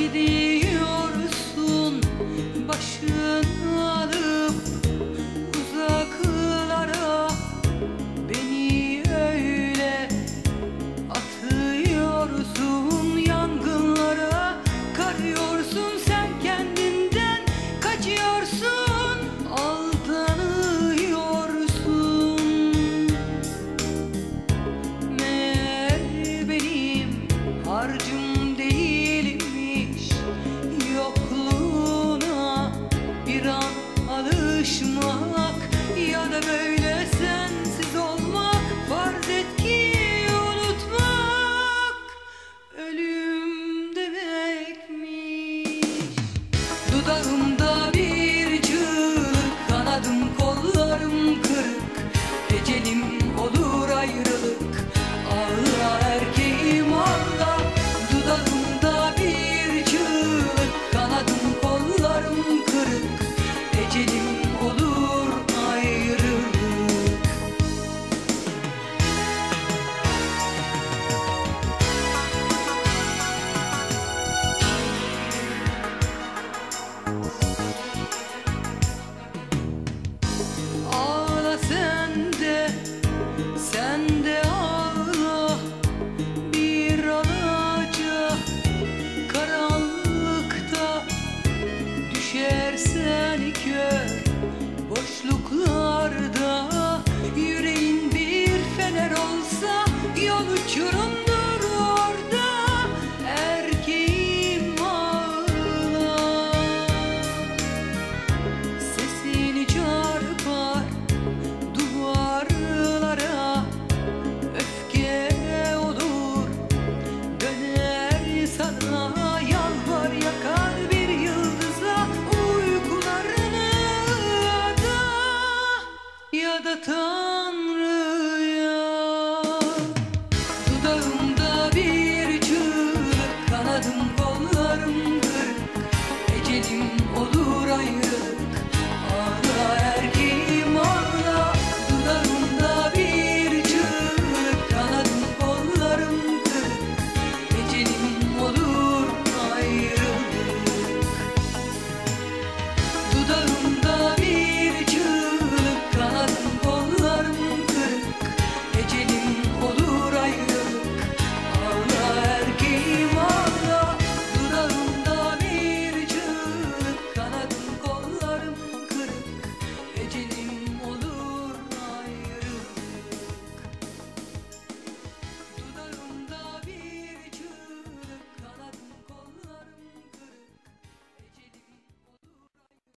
gidiyor the time.